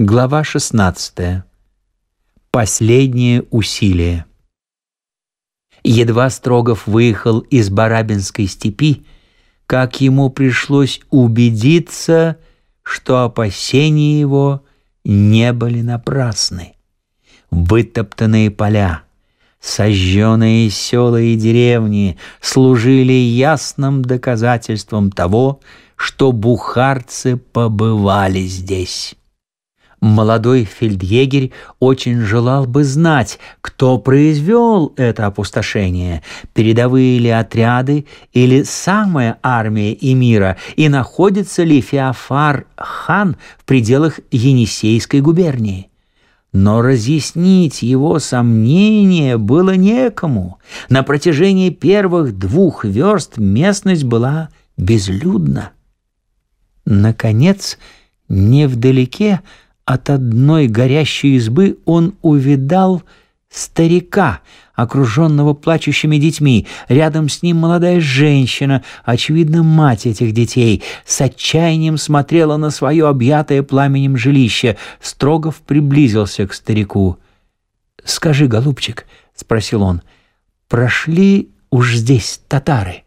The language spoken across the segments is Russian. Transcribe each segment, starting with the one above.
Глава 16. Последнее усилие. Едва Строгов выехал из Барабинской степи, как ему пришлось убедиться, что опасения его не были напрасны. Вытоптанные поля, сожженные села и деревни служили ясным доказательством того, что бухарцы побывали здесь. Молодой фельдъегерь очень желал бы знать, кто произвел это опустошение, передовые ли отряды или самая армия эмира, и находится ли Феофар хан в пределах Енисейской губернии. Но разъяснить его сомнения было некому. На протяжении первых двух верст местность была безлюдна. Наконец, невдалеке от одной горящей избы он увидал старика, окруженного плачущими детьми. Рядом с ним молодая женщина, очевидно, мать этих детей, с отчаянием смотрела на свое объятое пламенем жилище. Строгов приблизился к старику. «Скажи, голубчик», — спросил он, — «прошли уж здесь татары?»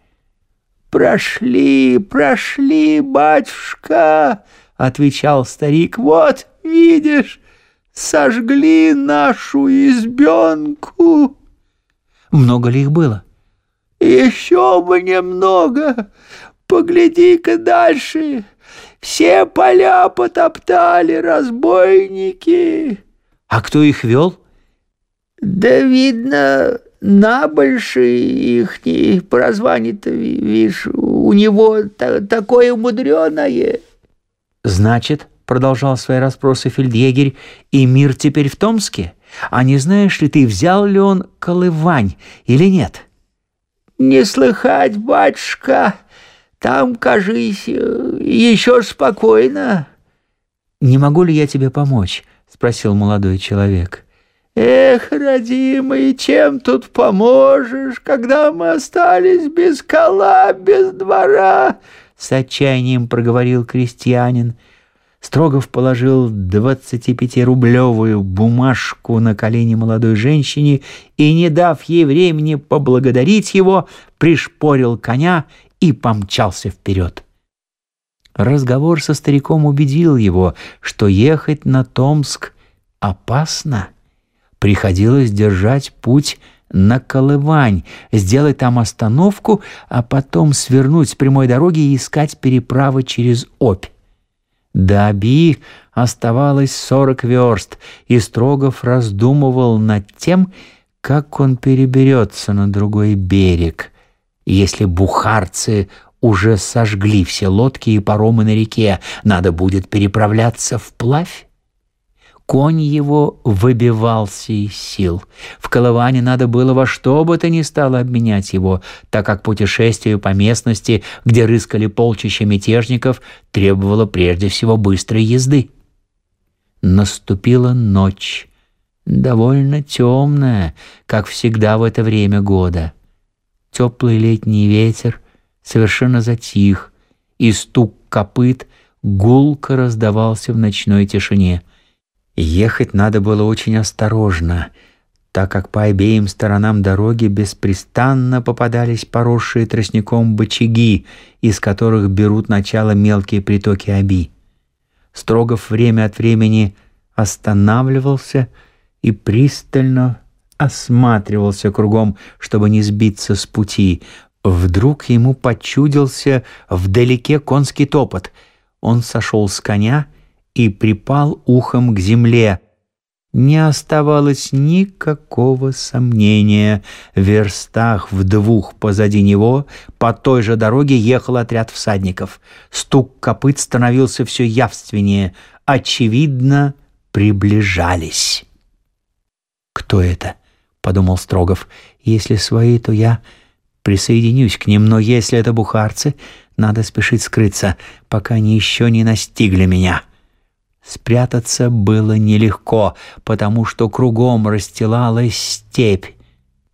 «Прошли, прошли, батюшка!» — отвечал старик. «Вот, видишь, сожгли нашу избенку!» «Много ли их было?» «Еще бы немного! Погляди-ка дальше! Все поля потоптали разбойники!» «А кто их вел?» «Да видно, на больше ихний прозвание-то, видишь, у него та такое мудреное. Значит, продолжал свои расспросы фельдъегерь, и мир теперь в Томске? А не знаешь ли ты, взял ли он Колывань или нет? Не слыхать, батюшка, там, кажись, еще спокойно. Не могу ли я тебе помочь? Спросил молодой человек. Эх, родимый, чем тут поможешь, когда мы остались без кола, без двора? С отчаянием проговорил крестьянин. Строгов положил двадцатипятирублевую бумажку на колени молодой женщине и, не дав ей времени поблагодарить его, пришпорил коня и помчался вперед. Разговор со стариком убедил его, что ехать на Томск опасно приходилось держать путь на Колывань, сделать там остановку, а потом свернуть с прямой дороги и искать переправы через Обь. До Оби оставалось сорок верст, и Строгов раздумывал над тем, как он переберется на другой берег, если бухарцы уже сожгли все лодки и паромы на реке, надо будет переправляться вплавь. Конь его выбивался из сил. В Колыване надо было во что бы то ни стало обменять его, так как путешествие по местности, где рыскали полчища мятежников, требовало прежде всего быстрой езды. Наступила ночь, довольно темная, как всегда в это время года. Теплый летний ветер совершенно затих, и стук копыт гулко раздавался в ночной тишине — Ехать надо было очень осторожно, так как по обеим сторонам дороги беспрестанно попадались поросшие тростником бочаги, из которых берут начало мелкие притоки Оби. Строгов время от времени останавливался и пристально осматривался кругом, чтобы не сбиться с пути. Вдруг ему почудился вдалеке конский топот. Он сошел с коня и припал ухом к земле. Не оставалось никакого сомнения. В верстах в двух позади него по той же дороге ехал отряд всадников. Стук копыт становился все явственнее. Очевидно, приближались. «Кто это?» — подумал Строгов. «Если свои, то я присоединюсь к ним, но если это бухарцы, надо спешить скрыться, пока они еще не настигли меня». Спрятаться было нелегко, потому что кругом расстилалась степь.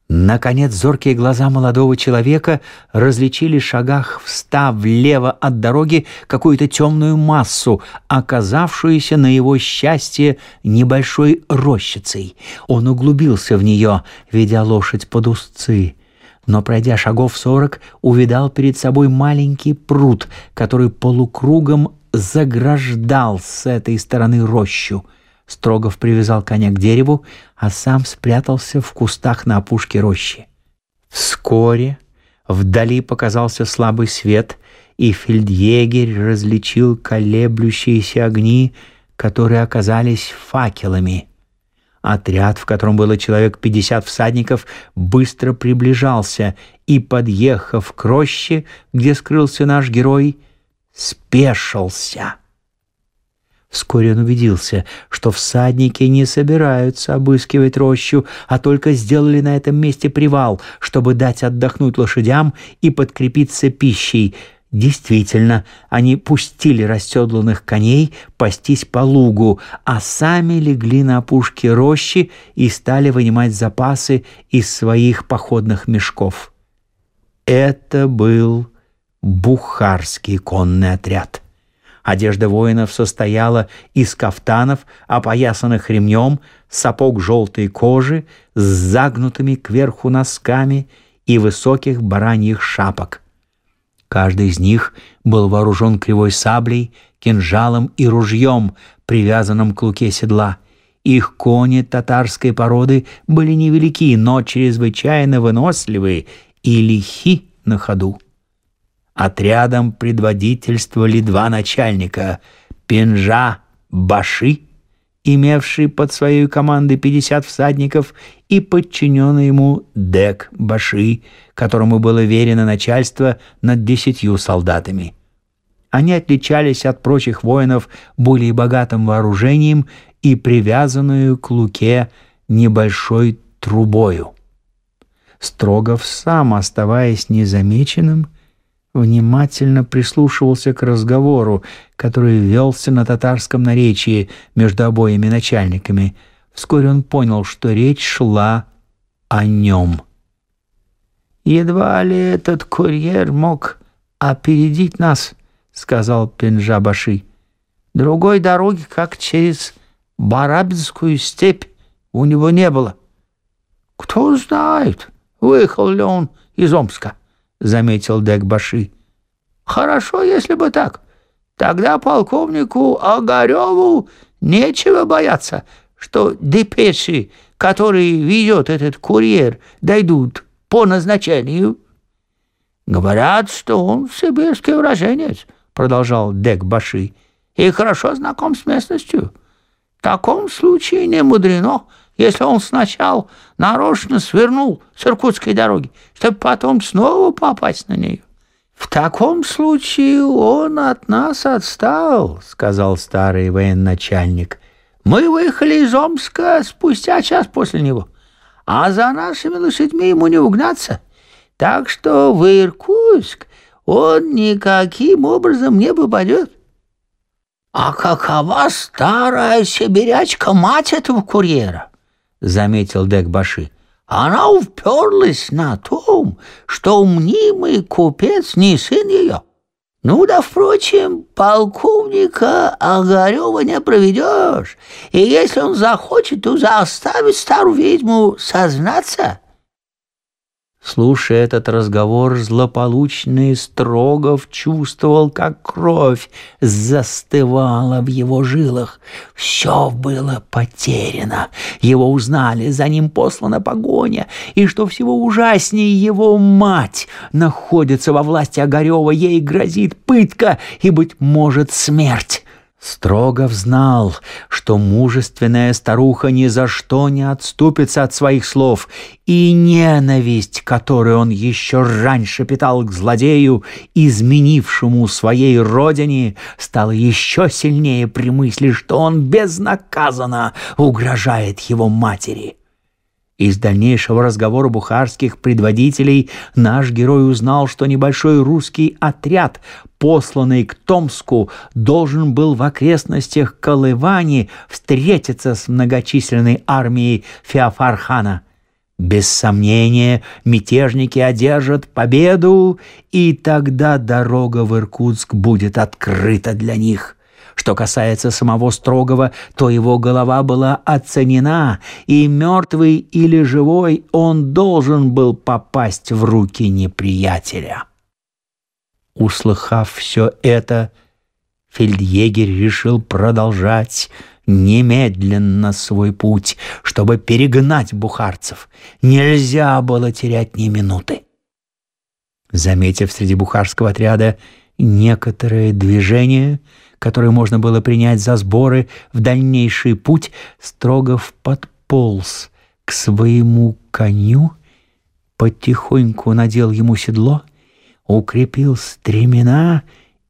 Наконец зоркие глаза молодого человека различили шагах в ста влево от дороги какую-то темную массу, оказавшуюся на его счастье небольшой рощицей. Он углубился в нее, ведя лошадь под узцы. Но, пройдя шагов сорок, увидал перед собой маленький пруд, который полукругом заграждал с этой стороны рощу. Строгов привязал коня к дереву, а сам спрятался в кустах на опушке рощи. Вскоре вдали показался слабый свет, и фельдъегерь различил колеблющиеся огни, которые оказались факелами. Отряд, в котором было человек пятьдесят всадников, быстро приближался и, подъехав к роще, где скрылся наш герой, спешился. Вскоре он убедился, что всадники не собираются обыскивать рощу, а только сделали на этом месте привал, чтобы дать отдохнуть лошадям и подкрепиться пищей. Действительно, они пустили расседланных коней пастись по лугу, а сами легли на опушке рощи и стали вынимать запасы из своих походных мешков. Это был бухарский конный отряд. Одежда воинов состояла из кафтанов, опоясанных ремнем, сапог желтой кожи с загнутыми кверху носками и высоких бараньих шапок. Каждый из них был вооружен кривой саблей, кинжалом и ружьем, привязанным к луке седла. Их кони татарской породы были невелики, но чрезвычайно выносливые и лихи на ходу. Отрядом предводительствовали два начальника – Пенжа Баши, имевший под своей командой 50 всадников, и подчиненный ему Дек Баши, которому было верено начальство над десятью солдатами. Они отличались от прочих воинов более богатым вооружением и привязанную к луке небольшой трубою. Строгов сам, оставаясь незамеченным, внимательно прислушивался к разговору, который велся на татарском наречии между обоими начальниками. Вскоре он понял, что речь шла о нем. «Едва ли этот курьер мог опередить нас», — сказал Пенджабаши. «Другой дороги, как через Барабинскую степь, у него не было. Кто знает, выехал ли он из Омска» заметил Декбаши. Хорошо, если бы так. Тогда полковнику Огареву нечего бояться, что депеши, которые ведет этот курьер, дойдут по назначению. Говорят, что он сибирский уроженец, продолжал Декбаши, и хорошо знаком с местностью. В таком случае не мудрено, если он сначала нарочно свернул с Иркутской дороги, чтобы потом снова попасть на нее. «В таком случае он от нас отстал», — сказал старый военачальник. «Мы выехали из Омска спустя час после него, а за нашими лошадьми ему не угнаться. Так что в Иркутск он никаким образом не попадет». «А какова старая сибирячка мать этого курьера?» Заметил Декбаши. Она уперлась на том, что мнимый купец не сын ее. Ну да, впрочем, полковника Огарева не проведешь, и если он захочет, то заставит старую ведьму сознаться. Слушая этот разговор, злополучный Строгов чувствовал, как кровь застывала в его жилах. Все было потеряно. Его узнали, за ним послана погоня, и, что всего ужаснее, его мать находится во власти Огарева, ей грозит пытка и, быть может, смерть. Строгов знал, что мужественная старуха ни за что не отступится от своих слов, и ненависть, которую он еще раньше питал к злодею, изменившему своей родине, стала еще сильнее при мысли, что он безнаказанно угрожает его матери. Из дальнейшего разговора бухарских предводителей наш герой узнал, что небольшой русский отряд, посланный к Томску, должен был в окрестностях Колывани встретиться с многочисленной армией Феофархана. Без сомнения, мятежники одержат победу, и тогда дорога в Иркутск будет открыта для них. Что касается самого Строгова, то его голова была оценена, и мертвый или живой он должен был попасть в руки неприятеля. Услыхав все это, фельдъегерь решил продолжать немедленно свой путь, чтобы перегнать бухарцев. Нельзя было терять ни минуты. Заметив среди бухарского отряда некоторые движения, которые можно было принять за сборы в дальнейший путь, Строгов подполз к своему коню, потихоньку надел ему седло, укрепил стремена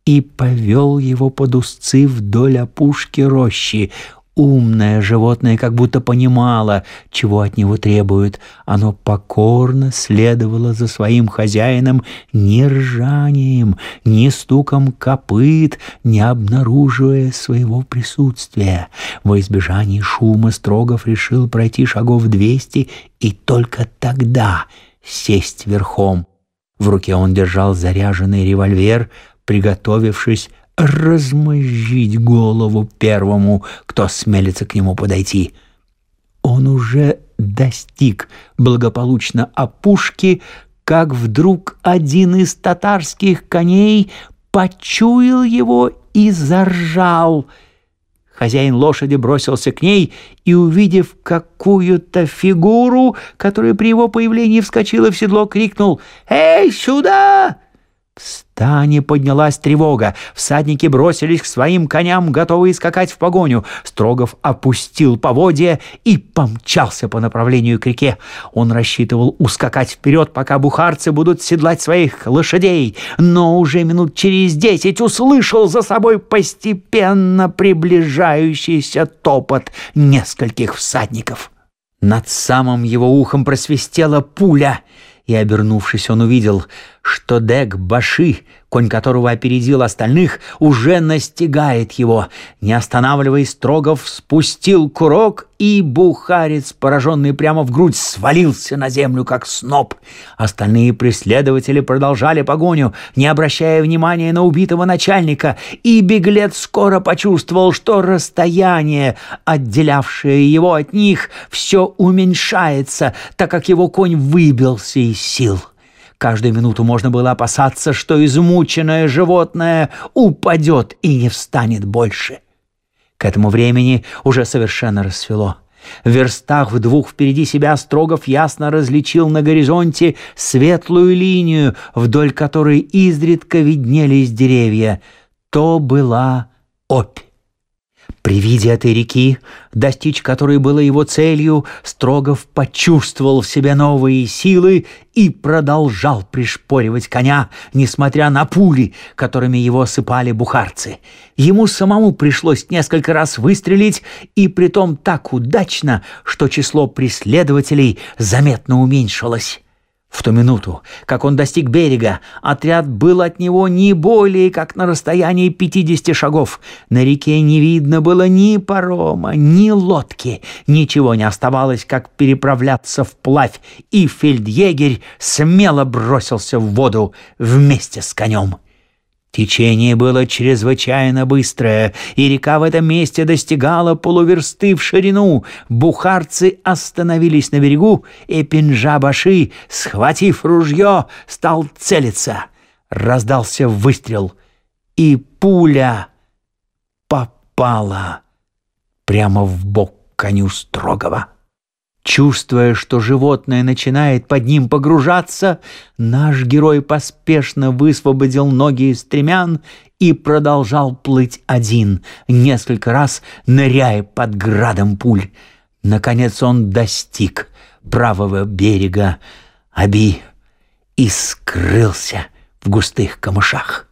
и повел его под узцы вдоль опушки рощи. Умное животное как будто понимало, чего от него требуют. Оно покорно следовало за своим хозяином ни ржанием, ни стуком копыт, не обнаруживая своего присутствия. Во избежание шума Строгов решил пройти шагов двести и только тогда сесть верхом. В руке он держал заряженный револьвер — приготовившись размозжить голову первому, кто смелится к нему подойти. Он уже достиг благополучно опушки, как вдруг один из татарских коней почуял его и заржал. Хозяин лошади бросился к ней и, увидев какую-то фигуру, которая при его появлении вскочила в седло, крикнул «Эй, сюда!» В стане поднялась тревога. Всадники бросились к своим коням, готовые скакать в погоню. Строгов опустил поводья и помчался по направлению к реке. Он рассчитывал ускакать вперед, пока бухарцы будут седлать своих лошадей, но уже минут через десять услышал за собой постепенно приближающийся топот нескольких всадников. Над самым его ухом просвистела пуля — и, обернувшись, он увидел, что Дек Баши, конь которого опередил остальных, уже настигает его. Не останавливаясь, Строгов спустил курок, и бухарец, пораженный прямо в грудь, свалился на землю, как сноп. Остальные преследователи продолжали погоню, не обращая внимания на убитого начальника, и беглец скоро почувствовал, что расстояние, отделявшее его от них, все уменьшается, так как его конь выбился из сил. Каждую минуту можно было опасаться, что измученное животное упадет и не встанет больше. К этому времени уже совершенно рассвело. В верстах в двух впереди себя Строгов ясно различил на горизонте светлую линию, вдоль которой изредка виднелись деревья. То была опь. При виде этой реки, достичь которой было его целью, Строгов почувствовал в себе новые силы и продолжал пришпоривать коня, несмотря на пули, которыми его осыпали бухарцы. Ему самому пришлось несколько раз выстрелить, и притом так удачно, что число преследователей заметно уменьшилось. В ту минуту, как он достиг берега, отряд был от него не более как на расстоянии 50 шагов. На реке не видно было ни парома, ни лодки. Ничего не оставалось, как переправляться вплавь, и фельдъегерь смело бросился в воду вместе с конем. Течение было чрезвычайно быстрое, и река в этом месте достигала полуверсты в ширину. Бухарцы остановились на берегу, и Пинжабаши, схватив ружье, стал целиться. Раздался выстрел, и пуля попала прямо в бок коню Строгова. Чувствуя, что животное начинает под ним погружаться, наш герой поспешно высвободил ноги из стремян и продолжал плыть один, несколько раз ныряя под градом пуль. Наконец он достиг правого берега Аби и скрылся в густых камышах.